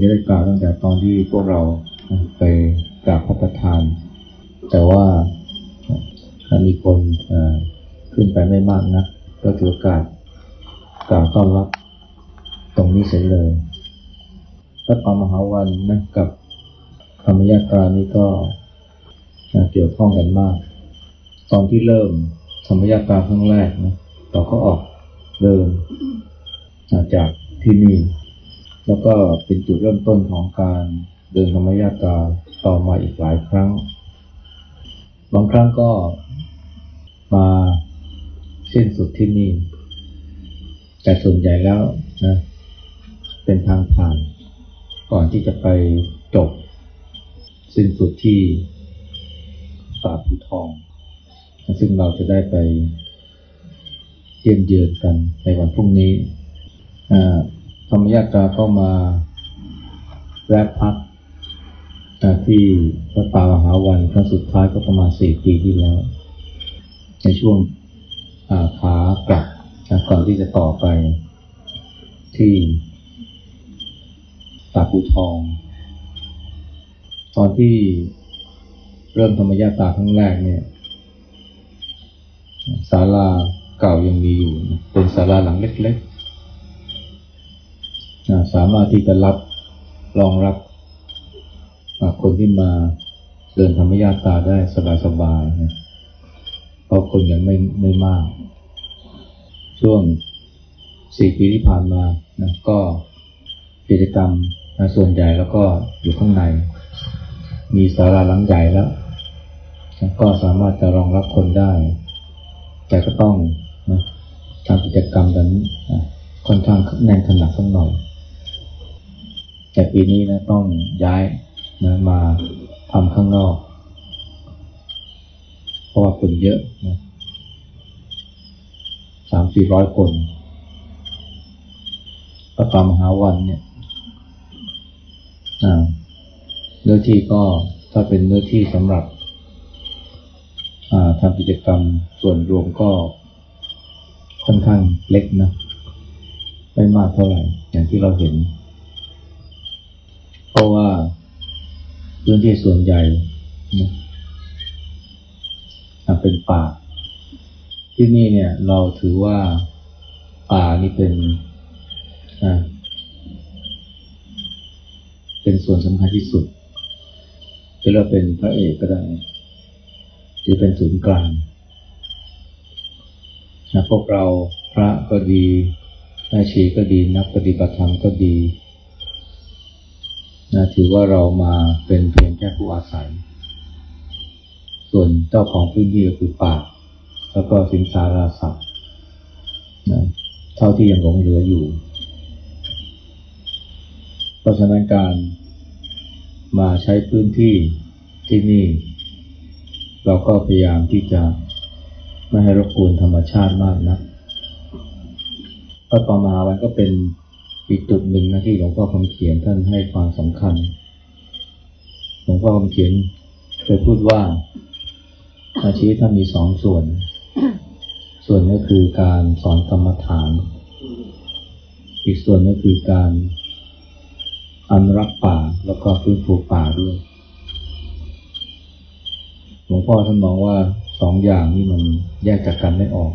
จริงก็ควรจะได้กล่าวตั้งแต่ตอนที่พวกเราไปกราบพระประธาน แต่ว่าถ้ามีคนขึ้นไปไม่มากนะก็ถือโอกาสกล่าวต้อนรับตรงนี้เสร็จเลยพระปามหาวันนะกับธรรมยาตรานี้ก็เกี่ยวข้องกันมาก ตอนที่เริ่มธรรมยาตราครั้งแรกนะเราก็ออกเดินจากที่นี่ แล้วก็เป็นจุดเริ่มต้นของการเดินธรรมยาตาต่อมาอีกหลายครั้ง บางครั้งก็มาสิ้นสุดที่นี่ แต่ส่วนใหญ่แล้วนะเป็นทางผ่าน ก่อนที่จะไปจบ สิ้นสุดที่ป่าภูทอง ซึ่งเราจะได้ไปเยี่ยมเยือนกันในวันพรุ่งนี้อ่า ธรรมยาตราก็มาแวะพักที่พระตามหาวันครั้งสุดท้ายก็ประมาณสี่ปีที่แล้ว ในช่วงขากลับก่อนที่จะต่อไปที่ตาปูทอง ตอนที่เริ่มธรรมยาตาครั้งแรกเนี่ยศาลาเก่ายังมีอยู่ เป็นศาลาหลังเล็กๆ สามารถที่จะรับรองรับคนที่มาเดินธรรมยาตาได้สบายๆนะเพราะคนยังไม่ไม่มาก ช่วงสี่ปีที่ผ่านมานะก็กิจกรรมนะส่วนใหญ่แล้วก็อยู่ข้างใน มีศาลาหลังใหญ่แล้วนะก็สามารถจะรองรับคนได้ แต่ก็ต้องนะทำกิจกรรมกันนะค่อนข้างแน่นขนาดสักหน่อย แต่ปีนี้นะต้องย้ายนะมาทำข้างนอก เพราะว่าคนเยอะนะสามสี่ร้อยคนพระปามหาวันเนี่ยเนื้อที่ก็ถ้าเป็นเนื้อที่สำหรับทำกิจกรรมส่วนรวมก็ค่อนข้างเล็กนะ ไม่มากเท่าไหร่ อย่างที่เราเห็น เพราะว่าพื้นที่ส่วนใหญ่นะเป็นป่า ที่นี่เนี่ยเราถือว่าป่านี่เป็นเป็นส่วนสำคัญที่สุดจะเราเป็นพระเอกก็ได้หรือเป็นศูนย์กลางนะพวกเราพระก็ดีแม่ชีก็ดี นักปฏิบัติธรรมก็ดี นะถือว่าเรามาเป็นเพียงแค่ผู้อาศัย ส่วนเจ้าของพื้นที่ก็คือป่า แล้วก็สิงสาราสัตว์นะเท่าที่ยังหลงเหลืออยู่ เพราะฉะนั้นการมาใช้พื้นที่ที่นี่ เราก็พยายามที่จะไม่ให้รบกวนธรรมชาติมากนะพระปมาวันก็เป็น อีกจุดหนึ่งนะที่หลวงพ่อคำเขียนท่านให้ความสำคัญ หลวงพ่อคำเขียนเคยพูดว่าอาชีพท่านมีสองส่วน ส่วนก็คือการสอนกรรมฐาน อีกส่วนก็คือการอนุรักษ์ป่าแล้วก็ฟื้นฟูป่าด้วย หลวงพ่อท่านมองว่าสองอย่างนี้มันแยกจากกันไม่ออก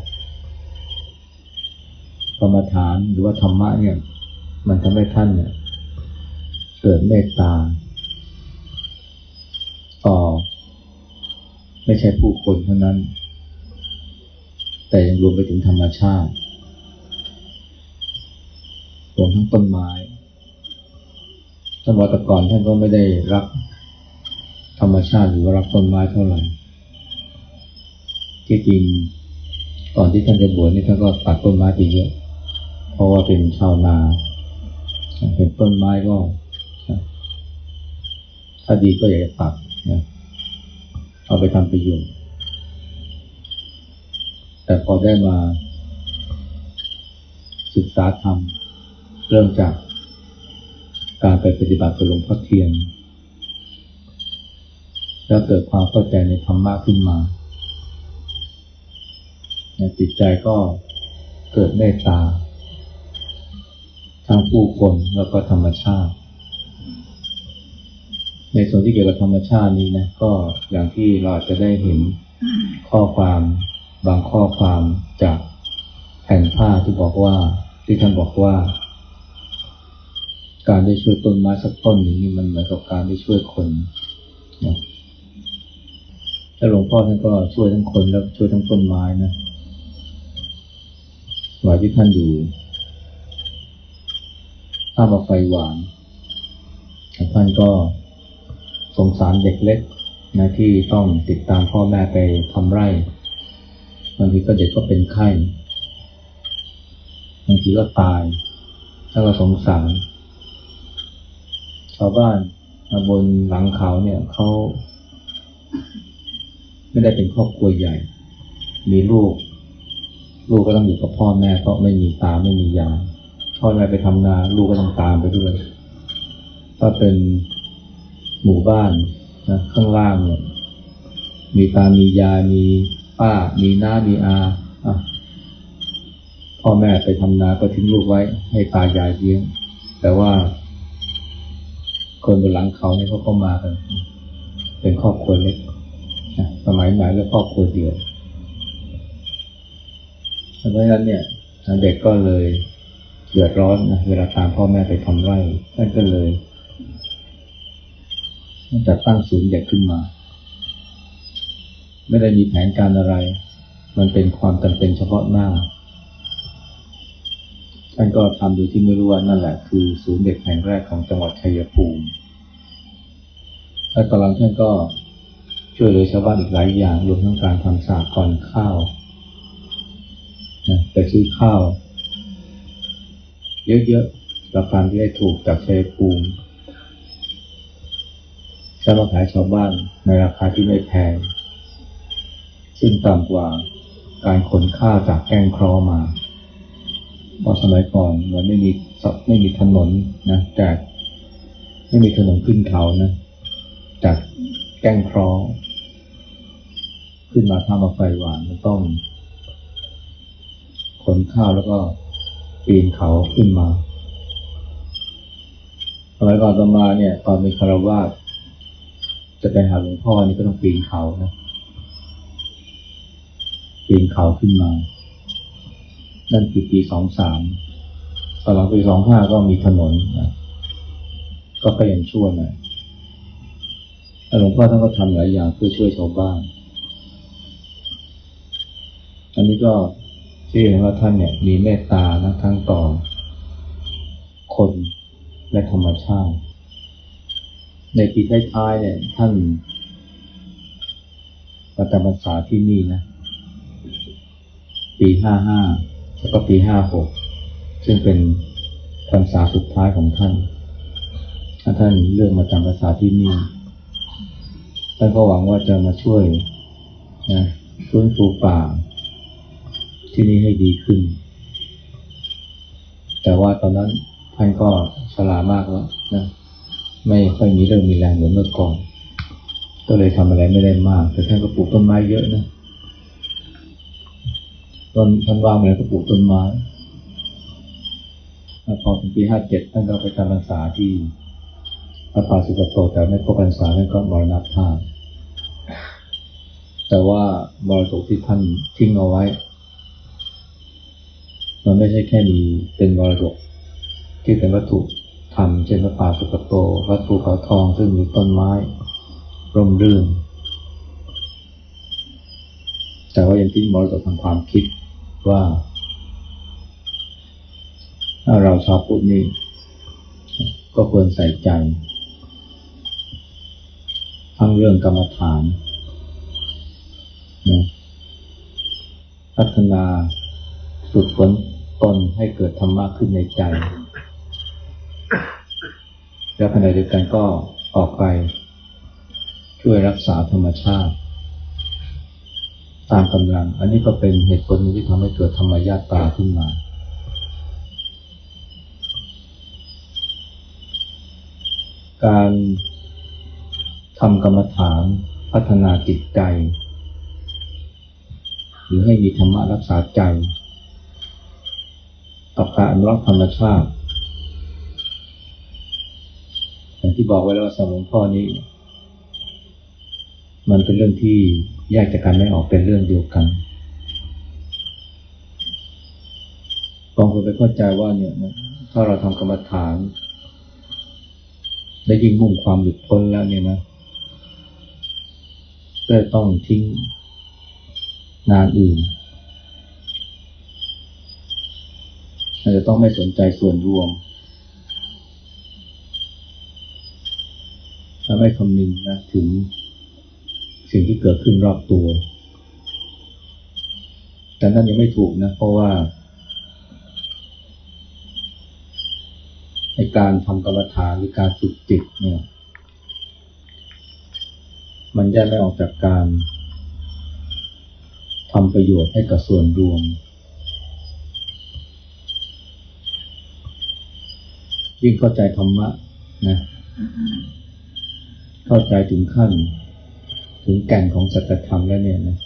กรรมฐานหรือว่าธรรมะเนี่ย มันทำให้ท่านเนี่ยเกิดเมตตา ต่อ ไม่ใช่ผู้คนเท่านั้น แต่ยังรวมไปถึงธรรมชาติรวมทั้งต้นไม้ท่านวัตก่อนท่านก็ไม่ได้รักธรรมชาติหรือรักต้นไม้เท่าไหร่ที่จริงก่อนที่ท่านจะบวชนี่ท่านก็ตัดต้นไม้ไปเยอะ เพราะว่าเป็นชาวนา เห็นต้นไม้ก็ถ้าดีก็อยากจะตัดนะเอาไปทำประโยชน์แต่พอได้มาศึกษาธรรมเริ่มจากการไปปฏิบัติกับหลวงพ่อเทียน แล้วเกิดความเข้าใจในธรรมะขึ้นมาจิตใจก็เกิดเมตตา ทั้งผู้คนแล้วก็ธรรมชาติ ในส่วนที่เกี่ยวกับธรรมชาตินี้นะก็อย่างที่เราจะได้เห็นข้อความบางข้อความจากแผ่นผ้าที่บอกว่า ที่ท่านบอกว่า การได้ช่วยต้นไม้สักต้นหนึ่งนี่มันเหมือนกับการได้ช่วยคนนะแล้วหลวงพ่อท่านก็ช่วยทั้งคนแล้วช่วยทั้งต้นไม้นะสมัยที่ท่านอยู่ ท่ามาไฟหวานท่านก็สงสารเด็กเล็กนะที่ต้องติดตามพ่อแม่ไปทำไร่บางทีก็เด็กก็เป็นไข้บางทีก็ตายถ้าก็สงสารชาวบ้านบนหลังเขาเนี่ยเขาไม่ได้เป็นครอบครัวใหญ่ มีลูก ลูกก็ต้องอยู่กับพ่อแม่เพราะไม่มีตาไม่มียาย พ่อแม่ไปทำงาน ลูกก็ต้องตามไปด้วย ถ้าเป็นหมู่บ้านนะข้างล่างเนี่ยมีตา มียาย มีป้า มีน้า มีอาอะพ่อแม่ไปทำนาก็ทิ้งลูกไว้ ให้ตายายเลี้ยง แต่ว่า คนบนหลังเขาเนี่ยเขาก็มากัน เป็นครอบครัวเล็กสมัยไหนแล้วครอบครัวเดียวเพราะฉะนั้นเนี่ยเด็กก็เลย เดือดร้อนนะเวลาตามพ่อแม่ไปทำไร่ท่านก็เลยจัดตั้งศูนย์เด็กขึ้นมา ไม่ได้มีแผนการอะไร มันเป็นความจำเป็นเฉพาะหน้า ท่านก็ทำโดยที่ไม่รู้ว่านั่นแหละคือศูนย์เด็กแห่งแรกของจังหวัดชัยภูมิและตอนหลังท่านก็ช่วยเหลือชาวบ้านอีกหลายอย่างรวมทั้งการทำสากรข้าวนะไปซื้อข้าว เยอะๆราคาที่ได้ถูกจากชัยภูมิจะมาขายชาวบ้านในราคาที่ไม่แพง ซึ่งต่ำกว่าการขนข้าวจากแก้งครอมาเพราะสมัยก่อนมันไม่มีไม่มีถนนนะจากไม่มีถนนขึ้นเขานะ จากแก้งครอขึ้นมาท่ามาไฟหวานมันต้องขนข้าวแล้วก็ ปีนเขาขึ้นมาสมัยก่อนต่อมาเนี่ยตอนมีคารวาสจะไปหาหลวงพ่อนี่ก็ต้องปีนเขานะปีนเขาขึ้นมา นั่นคือปีสองสามตอนหลังปีสองห้าก็มีถนนนะก็ไปยังช่วยนะหลวงพ่อท่านก็ทำหลายอย่างเพื่อช่วยชาวบ้าน อันนี้ก็ ที่เห็นว่าท่านเนี่ยมีเมตตานะทั้งต่อ คนและธรรมชาติ ในปีท้ายๆเนี่ย ท่านประจำพรรษาที่นี่นะ ปีห้าห้าแล้วก็ปีห้าหกซึ่งเป็นพรรษาสุดท้ายของท่านท่านเลือกมาจำพรรษาที่นี่ท่านก็หวังว่าจะมาช่วยนะฟื้นฟูป่า ที่นี่ให้ดีขึ้น แต่ว่าตอนนั้นท่านก็สลามากแล้วนะ ไม่ค่อยมีเรื่องมีแรงเหมือนเมื่อก่อน ก็เลยทำอะไรไม่ได้มาก แต่ท่านก็ปลูกต้นไม้เยอะนะตอนท่านว่างเลยก็ปลูกต้นไม้พอถึงปีห้าเจ็ดท่านก็ไปจำพรรษาที่พระปาสุกโตแต่ไม่ครบพรรษาท่านก็มรณภาพแต่ว่ามรดกที่ท่านทิ้งเอาไว้ มันไม่ใช่แค่มีเป็นมรดกที่เป็นวัตถุธรรมเช่นพระป่าสุกโต วัดภูเขาทองซึ่งมีต้นไม้ร่มรื่น แต่ว่ายังทิ้งมรดกทางความคิดว่าถ้าเราชอบพูดนี่ก็ควรใส่ใจ ทั้งเรื่องกรรมฐานนะพัฒนาฝึกฝน ตนให้เกิดธรรมะขึ้นในใจ แล้วขณะเดียวกันก็ออกไป ช่วยรักษาธรรมชาติ ตามกำลัง อันนี้ก็เป็นเหตุผลที่ทำให้เกิดธรรมญาตาขึ้นมาการทำกรรมฐานพัฒนาจิตใจ หรือให้มีธรรมะรักษาใจ ต่อการอนุรักษ์ธรรมชาติอย่างที่บอกไว้แล้วสำหรับหลวงพ่อนี้ มันเป็นเรื่องที่แยกจากกันไม่ออกเป็นเรื่องเดียวกันบางคนไปเข้าใจว่าเนี่ยถ้าเราทำกรรมฐาน ได้ยิ่งมุ่งความหลุดพ้นแล้วเนี่ยนะก็ต้องทิ้งงานอื่น อาจจะต้องไม่สนใจส่วนรวมถ้าไม่คำนึงนะถึงสิ่งที่เกิดขึ้นรอบตัว แต่นั่นยังไม่ถูกนะ เพราะว่าในการทำกรรมฐานหรือการฝึกจิตเนี่ย มันแยกไม่ออกจากการทำประโยชน์ให้กับส่วนรวม ยิ่งเข้าใจธรรมะนะเข้าใจถึงขั้น ถึงแก่นของสัจธรรมแล้วเนี่ยนะ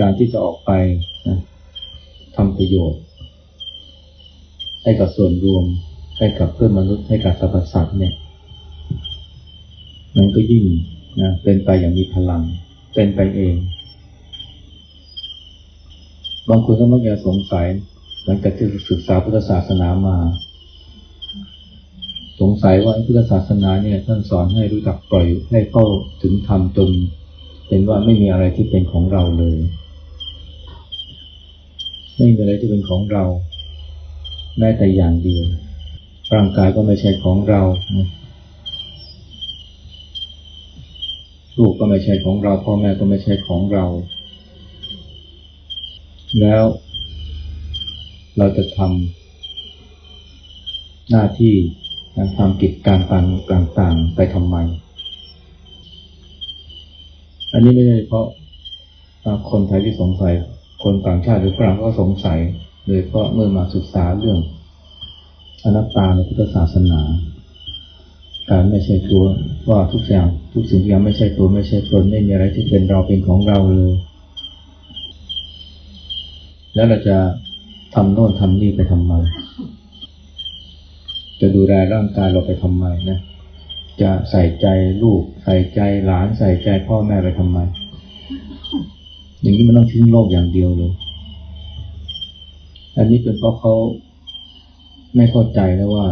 การที่จะออกไปนะทำประโยชน์ ให้กับส่วนรวม ให้กับเพื่อนมนุษย์ให้กับสรรพสัตว์เนี่ยมันก็ยิ่งนะเป็นไปอย่างมีพลัง เป็นไปเอง บางคนก็มักจะสงสัย หลังจากที่ศึกษาพุทธศาสนามา สงสัยว่าพุทธศาสนาเนี่ยท่านสอนให้รู้จักปล่อยให้เข้าถึงธรรมจนเป็นว่าไม่มีอะไรที่เป็นของเราเลย ไม่มีอะไรที่เป็นของเราแม้แต่อย่างเดียวร่างกายก็ไม่ใช่ของเราลูกก็ไม่ใช่ของเราพ่อแม่ก็ไม่ใช่ของเรา แล้ว เราจะทำหน้าที่ทำกิจการต่างๆไปทำไม อันนี้ไม่ใช่เพราะคนไทยที่สงสัย คนต่างชาติหรือฝรั่งก็สงสัยโดยเพราะเมื่อมาศึกษาเรื่องอนัตตาในพุทธศาสนา การไม่ใช่ตัวว่าทุกอย่างทุกสิ่งอย่างไม่ใช่ตัวไม่ใช่ตนไม่มีอะไรที่เป็นเราเป็นของเราเลย แล้วเราจะ ทำโน่นทำนี่ไปทำไม จะดูแลร่างกายเราไปทำไมนะ จะใส่ใจลูก ใส่ใจหลาน ใส่ใจพ่อแม่ไปทำไม อย่างนี้มันต้องทิ้งโลกอย่างเดียวเลย อันนี้เป็นเพราะเขาไม่เข้าใจแล้วว่า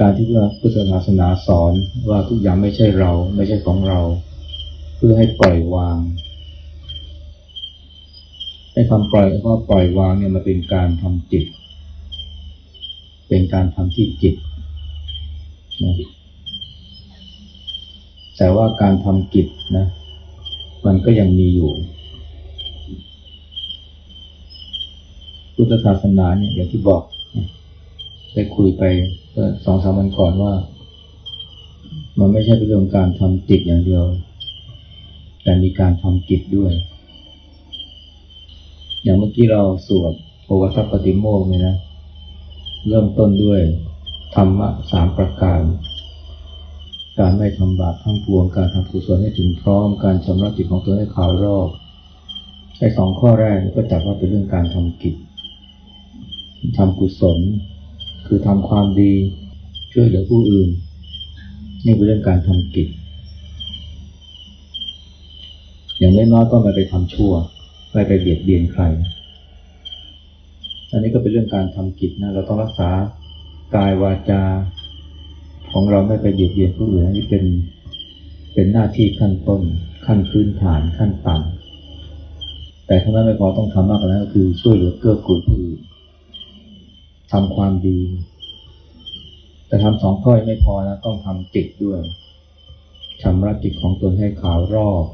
การที่ว่าพุทธศาสนาสอนว่าทุกอย่างไม่ใช่เรา ไม่ใช่ของเรา เพื่อให้ปล่อยวาง ให้คำปล่อยก็ปล่อยวางเนี่ยมันเป็นการทำจิต เป็นการทำที่จิตนะแต่ว่าการทำจิตนะ มันก็ยังมีอยู่ พุทธศาสนาเนี่ยอย่างที่บอกได้คุยไปสองสามวันก่อนว่า มันไม่ใช่เป็นเรื่องการทำจิตอย่างเดียว แต่มีการทำจิตด้วย อย่างเมื่อกี้เราสวดโอวัตปฏิโมกเนี่ยนะ เริ่มต้นด้วยธรรมะสามประการ การไม่ทำบาปทั้งปวง การทำกุศลให้ถึงพร้อม การชำระจิตของตัวให้ขาวรอบไอ้สองข้อแรกก็จัดว่าเป็นเรื่องการทำกิจทำกุศล คือทำความดี ช่วยเหลือผู้อื่น นี่เป็นเรื่องการทำกิจ อย่างน้อยๆก็ไม่ไปทำชั่ว ไม่ไปเบียดเบียนใคร อันนี้ก็เป็นเรื่องการทำกิจนะ เราต้องรักษากายวาจา ของเราไม่ไปเบียดเบียนผู้อื่นนี่เป็นเป็นหน้าที่ขั้นต้น ขั้นพื้นฐานขั้นต่ำแต่ถ้านั้นไม่พอต้องทำมากกว่านั้นก็คือช่วยเหลือเกื้อกูลผู้อื่นทำความดี แต่ทำสองข้อไม่พอนะต้องทำจิตด้วยชำระจิตของตนให้ขาวรอบ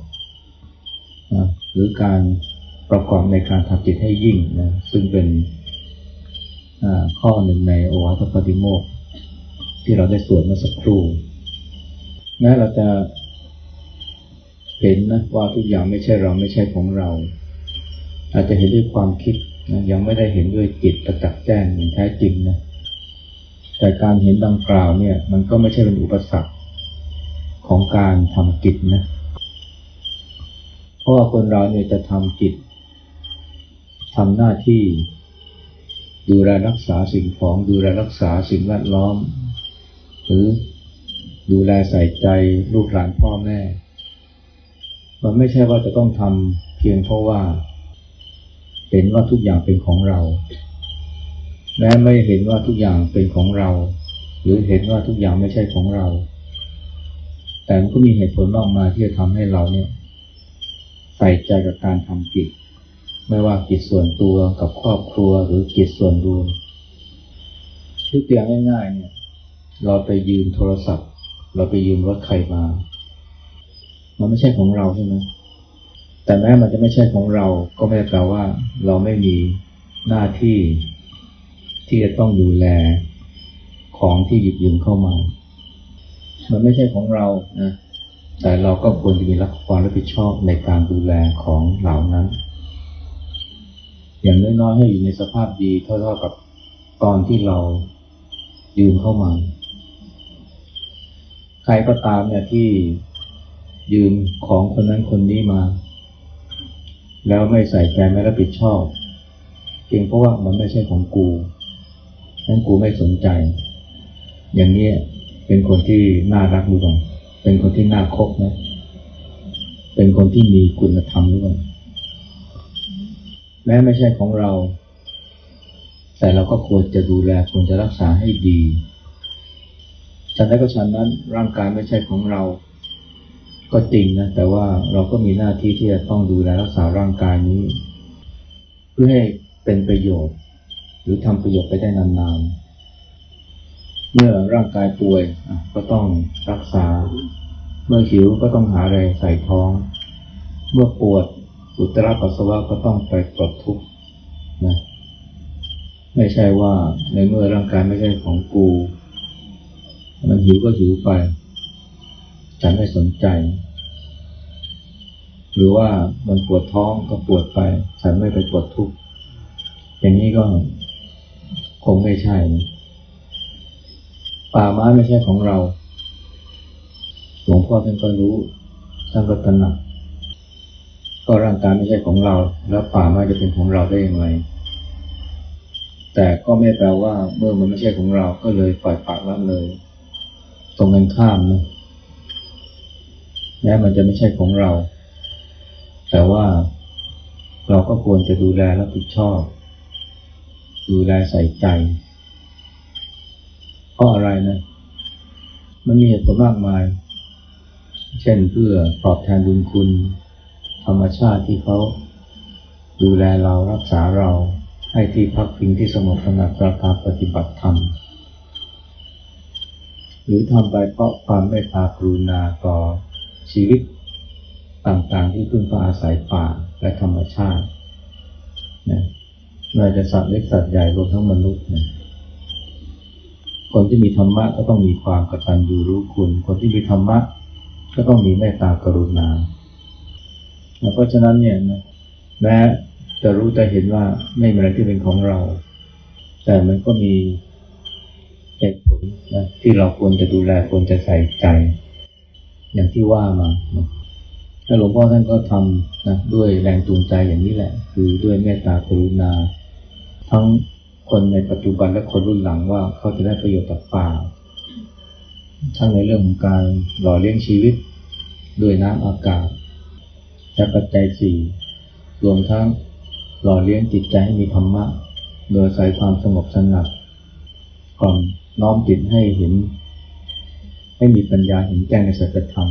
นะหรือการ ประกอบในการทำจิตให้ยิ่งนะซึ่งเป็นข้อหนึ่งในโอวาทปฏิโมกที่เราได้สวดเมื่อสักครู่แม้เราจะเห็นนะว่าทุกอย่างไม่ใช่เราไม่ใช่ของเรา อาจจะเห็นด้วยความคิดนะยังไม่ได้เห็นด้วยจิตประจักษ์แจ้งอย่างแท้จริงนะแต่การเห็นดังกล่าวเนี่ย มันก็ไม่ใช่เป็นอุปสรรคของการทำกิจนะเพราะว่าคนเราเนี่ยจะทำกิจ ทำหน้าที่ ดูแลรักษาสิ่งของดูแลรักษาสิ่งแวดล้อม หรือดูแลใส่ใจลูกหลานพ่อแม่ มันไม่ใช่ว่าจะต้องทำเพียงเพราะว่า เห็นว่าทุกอย่างเป็นของเราแม้ไม่เห็นว่าทุกอย่างเป็นของเรา หรือเห็นว่าทุกอย่างไม่ใช่ของเรา แต่มันก็มีเหตุผลมากมายที่จะทำให้เราเนี่ยใส่ใจกับการทำกิจ ไม่ว่ากิจส่วนตัวกับครอบครัวหรือกิจส่วนรวมยกตัวอย่างง่ายๆเนี่ย เราไปยืมโทรศัพท์ เราไปยืมรถใครมา มันไม่ใช่ของเราใช่ไหมแต่แม้มันจะไม่ใช่ของเรา ก็ไม่ได้แปลว่า เราไม่มีหน้าที่ที่จะต้องดูแลของที่หยิบยืมเข้ามา มันไม่ใช่ของเรานะ แต่เราก็ควรจะมีรับความรับผิดชอบในการดูแลของเหล่านั้น อย่างน้อยๆให้อยู่ในสภาพดีเท่าๆกับตอนที่เรายืมเข้ามา ใครก็ตามเนี่ยที่ยืมของคนนั้นคนนี้มา แล้วไม่ใส่ใจไม่รับผิดชอบเพียงเพราะว่ามันไม่ใช่ของกูนั้นกูไม่สนใจ อย่างนี้เป็นคนที่น่ารักหรือเปล่าเป็นคนที่น่าคบนะเป็นคนที่มีคุณธรรมหรือเปล่า แม้ไม่ใช่ของเรา แต่เราก็ควรจะดูแลควรจะรักษาให้ดีฉันใดก็ฉันนั้นร่างกายไม่ใช่ของเรา ก็จริงนะแต่ว่าเราก็มีหน้าที่ที่จะต้องดูแลรักษาร่างกายนี้ เพื่อให้เป็นประโยชน์ หรือทำประโยชน์ไปได้นานๆ เมื่อร่างกายป่วยก็ต้องรักษา เมื่อหิวก็ต้องหาอะไรใส่ท้อง เมื่อปวด อุจจาระปัสสาวะก็ต้องไปปลดทุกข์นะไม่ใช่ว่าในเมื่อร่างกายไม่ใช่ของกู มันหิวก็หิวไป ฉันไม่สนใจ หรือว่ามันปวดท้องก็ปวดไป ฉันไม่ไปปวดทุกข์อย่างนี้ก็คงไม่ใช่ ป่าไม้ไม่ใช่ของเรา หลวงพ่อท่านก็รู้ท่านก็ตระหนัก ก็ร่างกายไม่ใช่ของเรา แล้วป่าไม้จะเป็นของเราได้อย่างไร แต่ก็ไม่แปลว่าเมื่อมันไม่ใช่ของเราก็เลยปล่อยปากละเลย ตรงกันข้ามนะแม้มันจะไม่ใช่ของเรา แต่ว่าเราก็ควรจะดูแลรับผิดชอบ ดูแลใส่ใจเพราะอะไรนะ มันมีเหตุผลมากมาย เช่นเพื่อตอบแทนบุญคุณ ธรรมชาติที่เขาดูแลเรารักษาเราให้ที่พักพิงที่สงบสงัดประการปฏิบัติธรรม หรือทำไปเพราะความเมตตากรุณาต่อชีวิตต่างๆที่พึ่งพาอาศัยป่าและธรรมชาตินะไม่ว่าจะสัตว์เล็กสัตว์ใหญ่รวมทั้งมนุษย์นะคนที่มีธรรมะก็ต้องมีความกตัญญูรู้คุณ คนที่มีธรรมะก็ต้องมีเมตตากรุณา เพราะฉะนั้นเนี่ยนะแม้จะรู้จะเห็นว่าไม่มีอะไรที่เป็นของเรา แต่มันก็มีเหตุผลนะที่เราควรจะดูแลควรจะใส่ใจ อย่างที่ว่ามานะแล้วหลวงพ่อท่านก็ทำนะด้วยแรงจูงใจอย่างนี้แหละ คือด้วยเมตตากรุณา ทั้งคนในปัจจุบันและคนรุ่นหลังว่าเขาจะได้ประโยชน์จากป่าทั้งในเรื่องของการหล่อเลี้ยงชีวิตด้วยน้ำอากาศ และปัจจัยสี่รวมทั้งหล่อเลี้ยงจิตใจให้มีธรรมะ โดยใส่ความสงบสงัดก่อนน้อมจิตให้เห็น ให้มีปัญญาเห็นแจ้งในสัจธรรม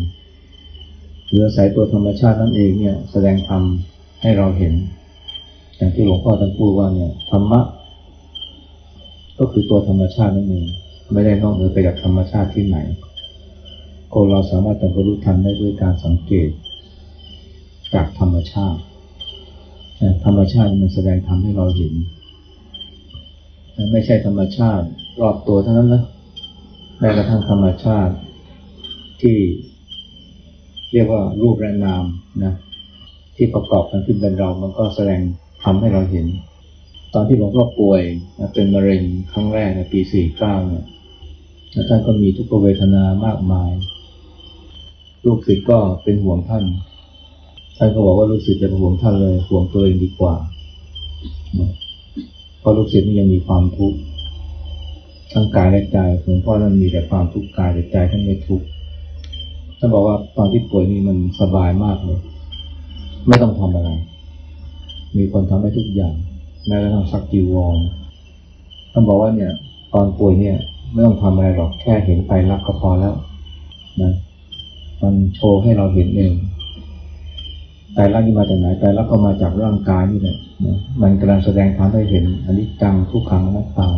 หรือสายตัวธรรมชาตินั่นเองเนี่ยแสดงธรรมให้เราเห็น อย่างที่หลวงพ่อท่านพูดว่าเนี่ยธรรมะ ก็คือตัวธรรมชาตินั่นเองไม่ได้นอกเหนือไปจากธรรมชาติที่ไหนคนเราสามารถจะรรลุธรรมได้ด้วยการสังเกต จากธรรมชาติ ธรรมชาติมันแสดงธรรมให้เราเห็น ไม่ใช่ธรรมชาติรอบตัวเท่านั้นนะแม้กระทั่งธรรมชาติที่เรียกว่ารูปและนามนะที่ประกอบกันขึ้นเป็นเรา มันก็แสดงทำให้เราเห็น ตอนที่หลวงพ่อป่วยนะเป็นมะเร็งครั้งแรกในปี 49 เนี่ยท่านก็มีทุกขเวทนามากมาย ลูกศิษย์ก็เป็นห่วงท่าน ท่านก็บอกว่าลูกศิษย์จะป็นห่วงท่านเลยห่วงตัวเองดีกว่าเพราะลูกศิษย์นี่ยังมีความทุกข์ทั้งกายและใจหลวงพ่อท่านมีแต่ความทุกข์กายแต่ใจท่านไม่ทุกข์ท่านบอกว่าตอนที่ป่วยนี่มันสบายมากเลย ไม่ต้องทำอะไร มีคนทำให้ทุกอย่างแม้กระทั่งซักจีวรท่านบอกว่าเนี่ย ตอนป่วยเนี่ย ไม่ต้องทำอะไรหรอกแค่เห็นไปรักก็พอแล้วนะมันโชว์ให้เราเห็นเอง ใจรักนี่มาจากไหนใจรักก็มาจากร่างกายนี่แหละมันกำลังแสดงทำให้เห็นอนิจจังทุกขังนัตตา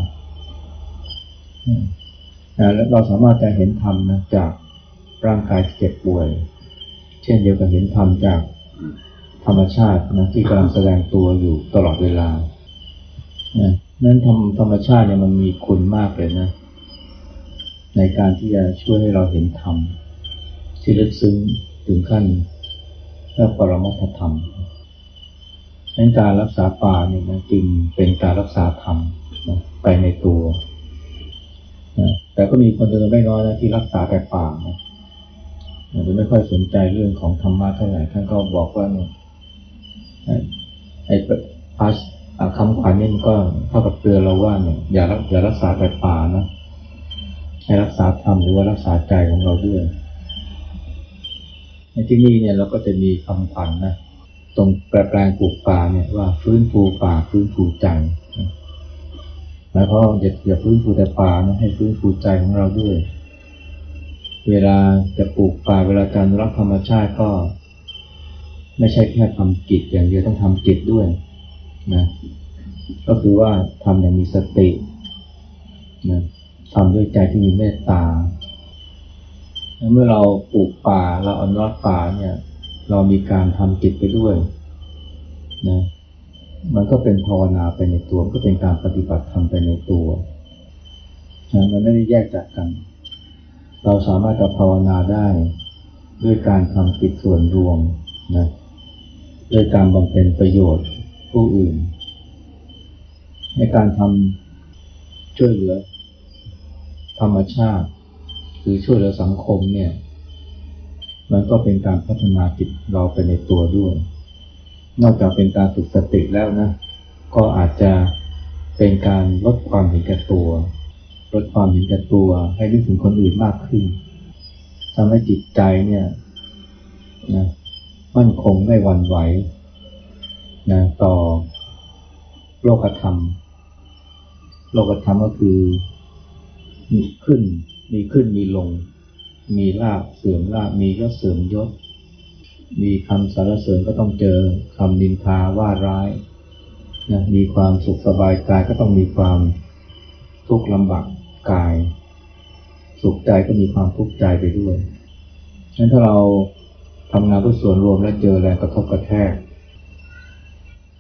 แล้วเราสามารถจะเห็นธรรมนะจากร่างกายที่เจ็บป่วย เช่นเดียวกับเห็นธรรมจากธรรมชาตินะที่กำลังแสดงตัวอยู่ตลอดเวลานะนั้นธรรมธรรมชาติเนี่ยมันมีคุณมากเลยนะ ในการที่จะช่วยให้เราเห็นธรรมที่ลึกซึ้งถึงขั้น และปรมัตถธรรมนั้นการรักษาป่าเนี่ยนะจึงเป็นการรักษาธรรมนะไปในตัวนะแต่ก็มีคนจำนวนไม่น้อยนะที่รักษาแต่ป่านะจะไม่ค่อยสนใจเรื่องของธรรมะเท่าไหร่ท่านก็บอกว่าเนี่ยไอ้พัสคำขวัญนี่มันก็เท่ากับเตือนเราว่าเนี่ยอย่าอย่ารักษาแต่ป่านะให้รักษาธรรมหรือว่ารักษาใจของเราด้วย ในที่นี่เนี่ยเราก็จะมีคำขวัญนนะตรงแปลแปลงปลูกป่าเนี่ยว่าฟื้นฟูป่าฟื้นฟูใจแล้วก็อย่าอย่าฟื้นฟูแต่ป่านะให้ฟื้นฟูใจของเราด้วย เวลาจะปลูกป่าเวลาการรักธรรมชาติก็ ไม่ใช่แค่ทำกิจอย่างเดียวต้องทำจิตด้วยนะก็คือว่าทำอย่างมีสตินะทำด้วยใจที่มีเมตตา เมื่อเราปลูกป่าเราอนุรักษ์ป่าเนี่ย เรามีการทำจิตไปด้วยนะมันก็เป็นภาวนาไปในตัวก็เป็นการปฏิบัติธรรมไปในตัวนะมันไม่ได้แยกจากกัน เราสามารถจะภาวนาได้ด้วยการทำจิตส่วนรวมนะด้วยการบำเพ็ญประโยชน์ผู้อื่น ในการทำช่วยเหลือ ธรรมชาติ คือช่วยเหลือสังคมเนี่ย มันก็เป็นการพัฒนาจิตเราไปในตัวด้วย นอกจากเป็นการฝึกสติแล้วนะ ก็อาจจะเป็นการลดความเห็นแก่ตัว ลดความเห็นแก่ตัว ให้นึกถึงคนอื่นมากขึ้นทำให้จิตใจเนี่ยนะมั่นคงไม่หวั่นไหวนะต่อโลกธรรม โลกธรรมก็คือขึ้น มีขึ้นมีลง มีลาบเสื่อมลาบมียศเสื่อมยศ มีคำสรรเสริญก็ต้องเจอคำนินทาว่าร้ายนะมีความสุขสบายกายก็ต้องมีความทุกข์ลำบากกาย สุขใจก็มีความทุกข์ใจไปด้วยฉะนั้นถ้าเราทำงานเพื่อส่วนรวมและเจอแรงกระทบกระแทก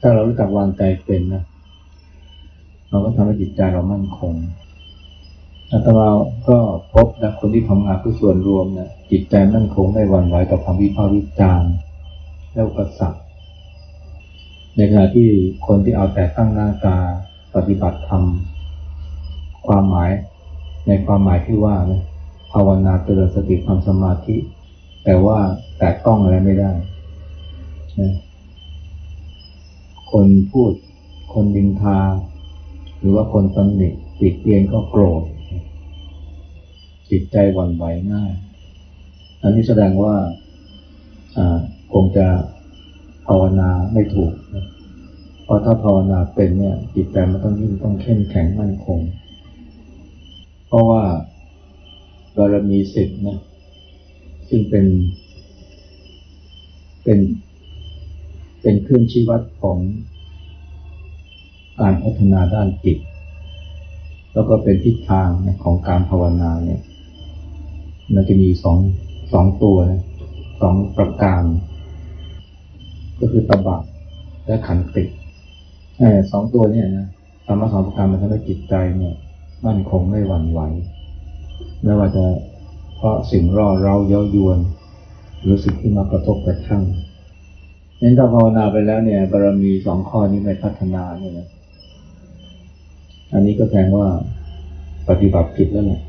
ถ้าเรารู้จักวางใจเป็นนะเราก็ทำให้จิตใจเรามั่นคง อาตมาก็พบนะคนที่ทำงานเพื่อส่วนรวมนะจิตใจมั่นคงไม่หวั่นไหวต่อความวิพากษ์วิจารณ์และอุปสรรคในขณะที่คนที่เอาแต่ตั้งหน้าตาปฏิบัติธรรมความหมายในความหมายที่ว่านะภาวนาเจริญสติทำสมาธิ แต่ว่าแต่ต้องอะไรไม่ได้นะคนพูด คนดินทา หรือว่าคนตำหนิติเตียนก็โกรธ จิตใจหวั่นไหวง่าย อันนี้แสดงว่าคงจะภาวนาไม่ถูกนะเพราะถ้าภาวนาเป็นเนี่ย จิตใจมันต้องยิ่งต้องเข้มแข็งมั่นคง เพราะว่าบารมีสิทธ์นะซึ่งเป็น เป็น เป็นเครื่องชี้วัดของการพัฒนาด้านจิต แล้วก็เป็นทิศทางของการภาวนาเนี่ย มันจะมีสองสองตัวนะสองประการ ก็คือตบะและขันติอสองตัวเนี่ยนะธรรมะสองประการมันทำให้จิตใจเนี่ย มั่นคงไม่หวั่นไหวไม่ว่าจะเพราะสิ่งร่อเราเย้ายวน หรือสิ่งที่มากระทบกระทั่งนั้นถ้าภาวนาไปแล้วเนี่ยบารมีสองข้อนี้ไม่พัฒนาเนี่ยนะอันนี้ก็แสดงว่าปฏิบัติผิดแล้วแหละ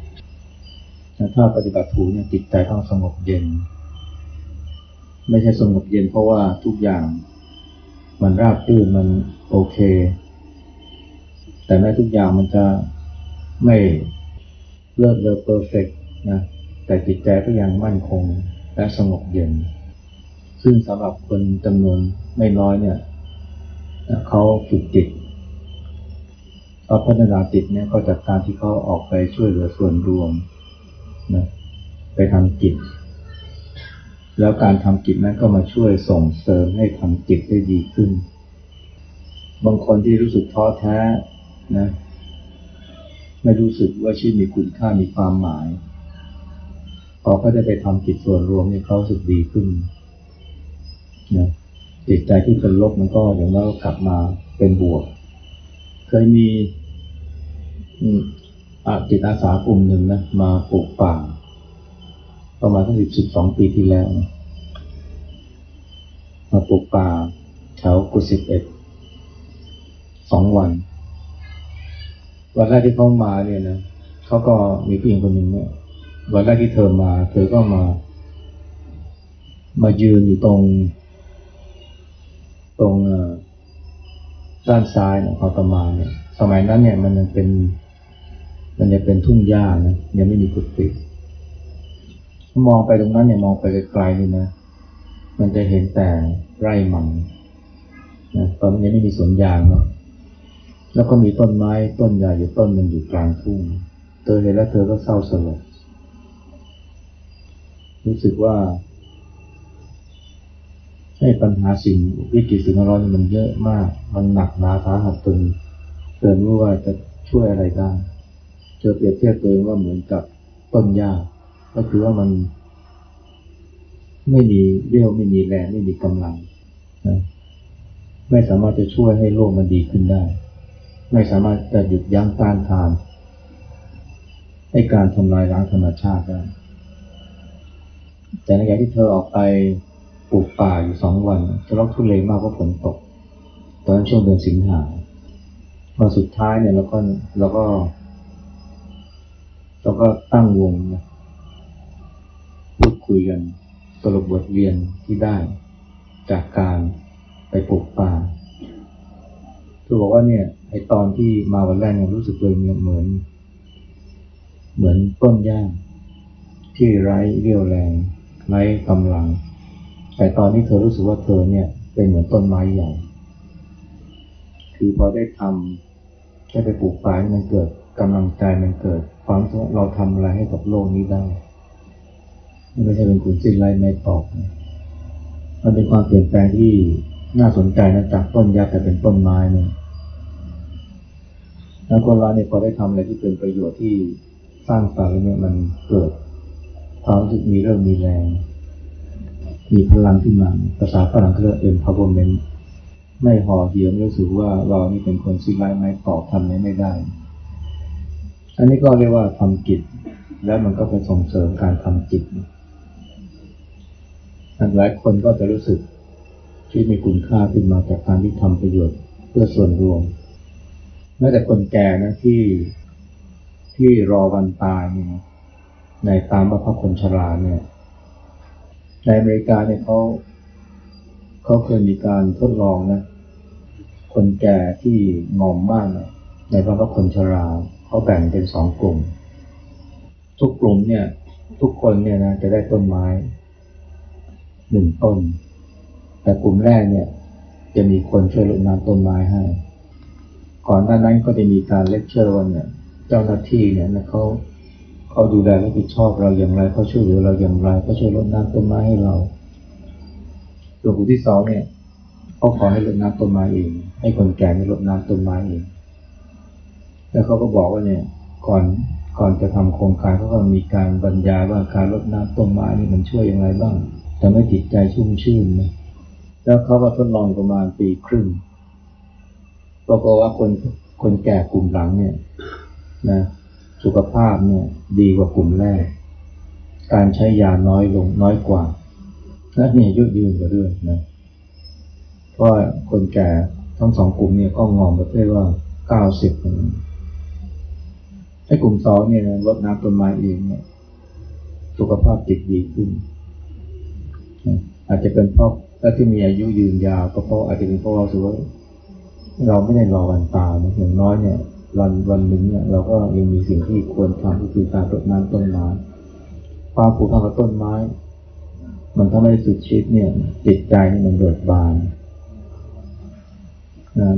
ถ้าปฏิบัติถูกเนี่ยจิตใจต้องสงบเย็น ไม่ใช่สงบเย็นเพราะว่าทุกอย่างมันราบรื่นมันโอเค แต่แม้ทุกอย่างมันจะไม่เลิศเลอเพอร์เฟกนะแต่จิตใจก็ยังมั่นคงและสงบเย็น ซึ่งสำหรับคนจำนวนไม่น้อยเนี่ยเขาฝึกจิตเขาพัฒนาจิตเนี่ยก็จากการที่เขาออกไปช่วยเหลือส่วนรวม นะไปทำจิตแล้วการทำจิตนั้นก็มาช่วยส่งเสริมให้ทำจิตได้ดีขึ้น บางคนที่รู้สึกท้อแท้นะไม่รู้สึกว่าชีวิตมีคุณค่ามีความหมายพอเขาได้ไปทำจิตส่วนรวมเนี่ยเขาสึกดีขึ้นนะจิตใจที่เป็นลบมันก็อย่างน้อยกลับมาเป็นบวก เคยมี จิตอาสากลุ่มหนึ่งนะมาปลูกป่า ประมาณตั้งสิบสิบสองปีที่แล้วนะมาปลูกป่าแถวกุสิบเอ็ดสองวัน วันแรกที่เขามาเนี่ยนะเขาก็มีผู้หญิงคนหนึ่งเนี่ยวันแรกที่เธอมา เธอก็มา มายืนอยู่ตรง ตรงด้านซ้ายของตมาเนี่ย สมัยนั้นเนี่ยมันยังเป็น มันยังเป็นทุ่งหญ้านะยังไม่มีกุฏิมองไปตรงนั้นเนี่ยมองไปไกลๆนี่นะ มันจะเห็นแต่ไร่มันนะตอนนี้ยังไม่มีสวนยางเนาะแล้วก็มีต้นไม้ต้นใหญ่อยู่ต้นหนึ่งอยู่กลางทุ่ง เธอเห็นแล้วเธอก็เศร้าสลดรู้สึกว่าให้ปัญหาสิ่งวิกฤตสิ่งร้อนมันเยอะมาก มันหนักหนาสาหัสจนเกินรู้ว่าจะช่วยอะไรได้ เจอเปรียบเทียบตัวเองว่าเหมือนกับต้นหญ้า ก็คือว่ามันไม่มีเรี่ยวไม่มีแรงไม่มีกำลังนะไม่สามารถจะช่วยให้โลกมันดีขึ้นได้ ไม่สามารถจะหยุดยั้งต้านทานให้การทำลายล้างธรรมชาติได้แต่ในขณะที่เธอออกไปปลูกป่าอยู่สองวันจะรอกทุเลมากเพราะฝนตก ตอนช่วงเดือนสิงหาวันสุดท้ายเนี่ยเราก็เราก็ เราก็ตั้งวงนะพูดคุยกันสรุปบทเรียนที่ได้ จากการไปปลูกป่าเธอบอกว่าเนี่ยไอตอนที่มาวันแรกเนี่ยรู้สึกเลยเหมือน เหมือนต้นย่างที่ไร้เรี่ยวแรง ไร้กำลัง แต่ตอนนี้เธอรู้สึกว่าเธอเนี่ย เป็นเหมือนต้นไม้ใหญ่ คือพอได้ทำได้ไปปลูกป่ามันเกิด กำลังใจมันเกิด ความรู้เราทำอะไรให้กับโลกนี้ได้ไม่ใช่เป็นคุณสิ้นไรไม่ตอกมันเป็นความเปลี่ยนแปลงที่น่าสนใจนะจากต้นยาแต่เป็นต้นไม้เนี่ยแล้วคนเราเนี่ยพอได้ทำอะไรที่เป็นประโยชน์ที่สร้างสรรค์เนี่ยมันเกิดความรู้สึกมีเริ่มมีแรง มีพลังขึ้นมาภาษาฝรั่งเรียก empowerment ไม่ห่อเหี่ยวไม่รู้สึกว่าเรานี่เป็นคนสิ้นไร้ไม้ตอกทำอะไรไม่ได้ อันนี้ก็เรียกว่าทำกิจ แล้วมันก็เป็นส่งเสริมการทำจิตหลายคนก็จะรู้สึกที่มีคุณค่าขึ้นมาจากการที่ทำประโยชน์เพื่อส่วนรวมแม้แต่คนแก่นะที่ที่รอวันตายเนี่ยในตามว่าพระคนชราเนี่ยในอเมริกาเนี่ยเขาเขาเคยมีการทดลองนะ คนแก่ที่งอมมากนะในพระคนชราเขาแบ่งเป็นสองกลุ่ม ทุกกลุ่มเนี่ย ทุกคนเนี่ยนะจะได้ต้นไม้หนึ่งต้น แต่กลุ่มแรกเนี่ย จะมีคนช่วยรดน้ำต้นไม้ให้ ก่อนหน้านั้นก็จะมีการเลคเชอร์ว่าเนี่ย เจ้าหน้าที่เนี่ยนะเขาเขาดูแลรับผิดชอบเราอย่างไรเขาช่วยเหลือเราอย่างไรเขาช่วยรดน้ำต้นไม้ให้เราส่วนกลุ่มที่สองเนี่ยเขาขอให้รดน้ำต้นไม้เอง ให้คนแก่รดน้ำต้นไม้เอง แล้วเขาก็บอกว่าเนี่ยก่อนก่อนจะทำโครงการเขาก็มีการบรรยายว่าการรดน้ำต้นไม้นี่มันช่วยอย่างไรบ้างทำให้จิตใจชุ่มชื่นนะแล้วเขาก็ทดลองประมาณปีครึ่งปรากฏว่าคนคนแก่กลุ่มหลังเนี่ยนะสุขภาพเนี่ยดีกว่ากลุ่มแรก การใช้ยาน้อยลงน้อยกว่า และเนี่ยยืดยืนกว่าด้วยนะเพราะคนแก่ทั้งสองกลุ่มเนี่ยก็งอมประเภทว่าเก้าสิบ ให้กลุ่มสองเนี่ยลดน้ำต้นไม้เองเนี่ย สุขภาพจิตดีขึ้น อาจจะเป็นเพราะถ้าที่มีอายุยืนยาวก็เพราะอาจจะเป็นเพราะเราสึกว่าเราไม่ได้รอวันตายอย่างน้อยเนี่ยวันวันหนึ่งเนี่ยเราก็ยังมีสิ่งที่ควรทำก็คือการรดน้ำต้นไม้ความผูกพันกับต้นไม้ มันทำให้สุดชีวิตเนี่ยจิตใจนี่มันเบิกบาน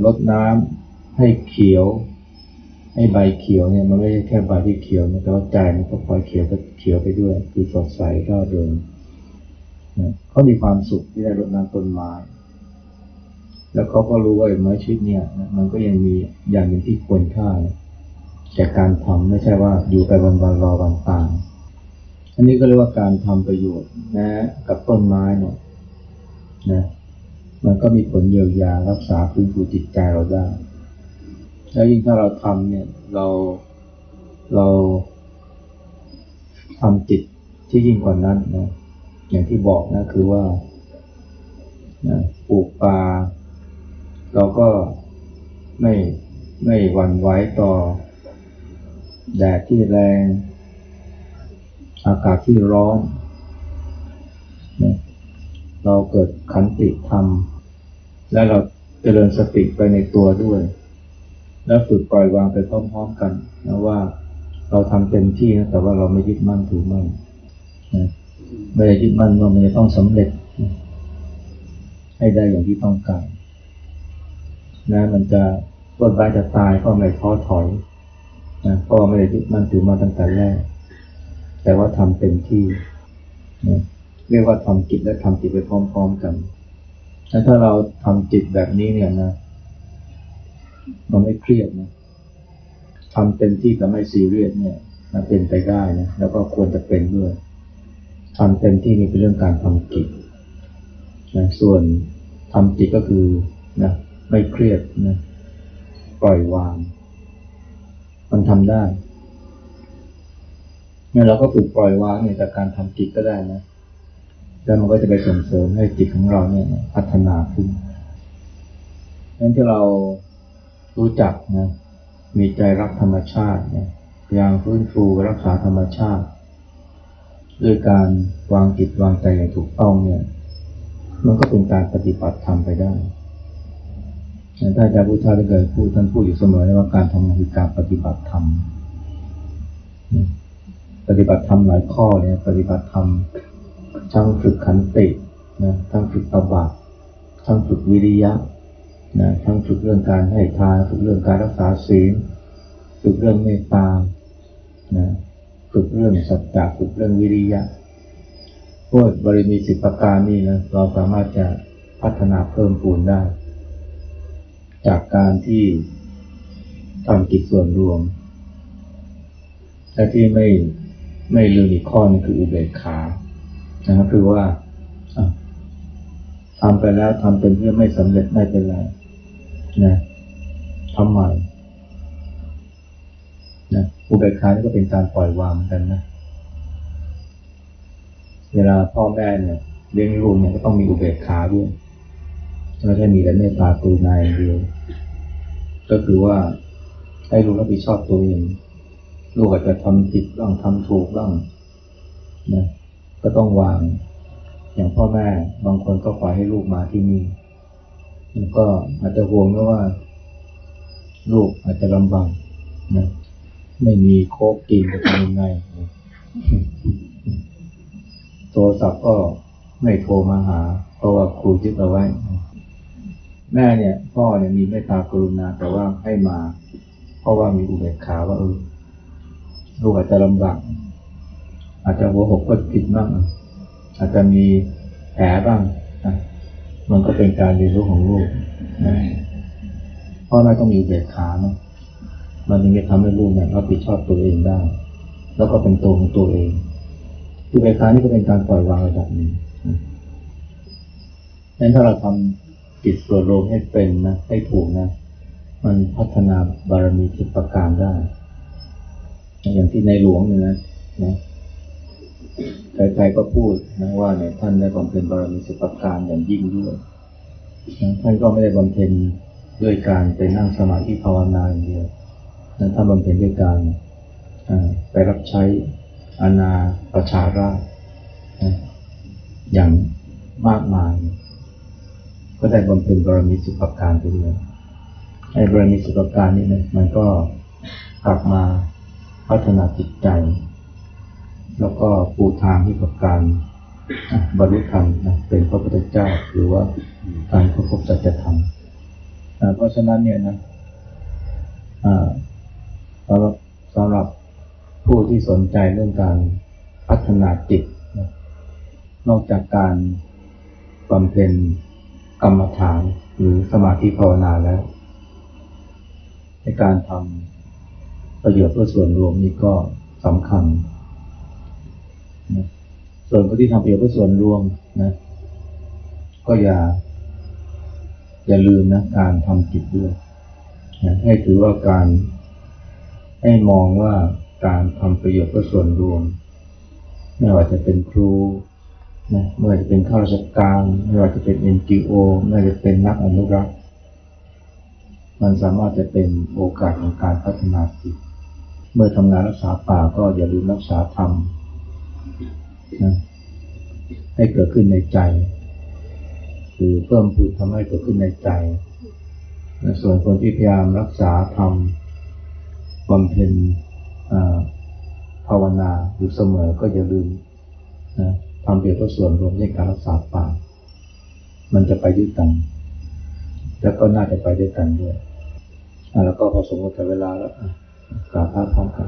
รดน้ำให้เขียว ให้ใบเขียวเนี่ยมันไม่ใช่แค่ใบที่เขียวนะแต่ว่าใจมันก็พลอยเขียวก็เขียวไปด้วย คือสดใสร่าเริงเขามีความสุขที่ได้รดน้ำต้นไม้แล้วเขาก็รู้ว่าไม้ชีวิตเนี่ยมันก็ยังมีอย่างหนึ่งที่ควรค่าจากการทำไม่ใช่ว่าอยู่ไปวันวันรอวันตายอันนี้ก็เรียกว่าการทำประโยชน์นะกับต้นไม้เนี่ยนะมันก็มีผลเยียวยารักษาฟื้นฟูจิตใจเราได้ แล้วยิ่งถ้าเราทำเนี่ยเราเราทำจิตที่ยิ่งกว่านั้นนะอย่างที่บอกนะคือว่าปลูกปลาเราก็ไม่ไม่หวั่นไหวต่อ แดดที่แรง อากาศที่ร้อนเราเกิดขันติธรรม และเราเจริญสติไปในตัวด้วย แล้วฝึกปล่อยวางไปพร้อมๆกันนะว่าเราทำเต็มที่นะแต่ว่าเราไม่ยึดมั่นถือมั่นนะไม่ได้ยึดมั่นว่ามันจะต้องสำเร็จ ให้ได้อย่างที่ต้องการนะมันจะต้นไม้จะตายก็ไม่ท้อถอยนะก็ไม่ได้ยึดมั่นถือมาตั้งแต่แรก แต่ว่าทำเต็มที่นะเรียกว่าทำจิตและทำจิตไปพร้อม ๆกันแล้วถ้าเราทำจิตแบบนี้เนี่ยนะ มันไม่เครียดนะทำเต็มที่แต่ไม่ซีเรียสเนี่ยมันเป็นไปได้นะแล้วก็ควรจะเป็นด้วยทำเต็มที่นี่เป็นเรื่องการทำจิตนะส่วนทำจิตก็คือนะไม่เครียดนะปล่อยวาง มันทำได้เนี่ยเราก็ฝึกปล่อยวางเนี่ยจากการทำจิตก็ได้นะแล้วมันก็จะไปส่งเสริมให้จิตของเราเนี่ย พัฒนาขึ้นนั้นที่เรา รู้จักนะมีใจรักธรรมชาตินะพยายามฟื้นฟูรักษาธรรมชาติ ด้วยการวางจิตวางใจอย่างถูกต้องเนี่ยมันก็เป็นการปฏิบัติธรรมไปได้ถ้าอาจารย์พุทธาได้เคยพูดท่านพูดอยู่เสมอว่าการทำคือการปฏิบัติธรรม ปฏิบัติธรรมหลายข้อเนี่ยปฏิบัติธรรมทั้งฝึกขันตินะทั้งฝึกตบะทั้งฝึกวิริยะ นะทั้งฝึกเรื่องการให้ทานฝึกเรื่องการรักษาศีลฝึกเรื่องเมตตานะฝึกเรื่องสัจจะฝึกเรื่องวิริยะพวกบริมีสิบประการนี่นะเราสามารถจะพัฒนาเพิ่มปูนได้ จากการที่ทำกิจส่วนรวมและที่ไม่ไม่ลืมอีกข้อนึงคืออุเบกขานะครับคือว่าทำไปแล้วทำเป็นเพื่อไม่สำเร็จไม่เป็นไร นะทำใหม่นะอุเบกขาก็เป็นการปล่อยวางกันนะ เวลาพ่อแม่เนี่ยเลี้ยงลูกเนี่ยก็ต้องมีอุเบกขาด้วยไม่ใช่มีแต่เมตตากรุณาอย่างเดียว ก็คือว่าให้ลูกรับผิดชอบตัวเองลูกอาจจะทำผิดบ้างทำถูกบ้างนะก็ต้องวาง อย่างพ่อแม่บางคนก็ปล่อยให้ลูกมาที่นี่ ก็อาจจะห่วงนะว่า ลูกอาจจะลำบากนะไม่มีโคกกินจะทำยังไงโทรศัพท์ก็ไม่โทรมาหา เพราะว่าครูยึดเอาไว้ แม่เนี่ย พ่อเนี่ยมีเมตตากรุณาแต่ว่าให้มา เพราะว่ามีอุเบกขาว่าเออลูกอาจจะลำบากอาจจะหัวหกก็ผิดบ้างอาจจะมีแผลบ้าง มันก็เป็นการเรียนรู้ของลูกพ่อแม่ต้องมีเบกขานะมันจึงจะทำให้ลูกเนี่ยรับผิดชอบตัวเองได้ แล้วก็เป็นตัวของตัวเองคือเบกขานี่ก็เป็นการปล่อยวางระดับหนึ่งนั้นถ้าเราทำจิตส่วนรวมให้เป็นนะให้ถูกนะมันพัฒนาบารมีจิตประการได้ อย่างที่ในหลวงเนี่ยนะนะ ใครๆก็พูดนะว่าเนี่ยท่านได้บำเพ็ญบารมีสิบประการอย่างยิ่งด้วยท่านก็ไม่ได้บำเพ็ญด้วยการไปนั่งสมาธิภาวนาอย่างเดียวท่านบำเพ็ญด้วยการไปรับใช้อาณาประชาราชอย่างมากมาย ก็ได้บำเพ็ญบารมีสิบประการไปด้วยไอ้บารมีสิบประการนี่นะมันก็กลับมาพัฒนาจิตใจ แล้วก็ปูทางให้กับการบรรลุธรรมเป็นพระพุทธเจ้าหรือว่าการค้นพบสัจธรรมเพราะฉะนั้นเนี่ยนะสำหรับสำหรับผู้ที่สนใจเรื่องการพัฒนาจิตนอกจากการบำเพ็ญกรรมฐานหรือสมาธิภาวนาแล้ว ในการทำประโยชน์เพื่อส่วนรวมนี่ก็สำคัญ นะส่วนคนที่ทำประโยชน์เพื่อส่วนรวมนะ ก็อย่า อย่าลืมนะการทำจิตด้วยนะให้ถือว่าการ ให้มองว่าการทำประโยชน์เพื่อส่วนรวม ไม่ว่าจะเป็นครูนะไม่ว่าจะเป็นข้าราชการ ไม่ว่าจะเป็น NGO ไม่ว่าจะเป็นนักอนุรักษ์ มันสามารถจะเป็นโอกาสของการพัฒนาจิต เมื่อทำงานรักษาป่าก็อย่าลืมรักษาธรรม นะให้เกิดขึ้นในใจหรือเพิ่มพูนทำให้เกิดขึ้นในใจ ส่วนคนที่พยายามรักษาธรรมบำเพ็ญภาวนาอยู่เสมอก็อย่าลืมนะทำเกี่ยวกับส่วนรวมในการรักษาป่ามันจะไปด้วยกัน แล้วก็น่าจะไปด้วยกันด้วยแล้วก็พอสมมติเวลาแล้วกราบพระพร้อมกัน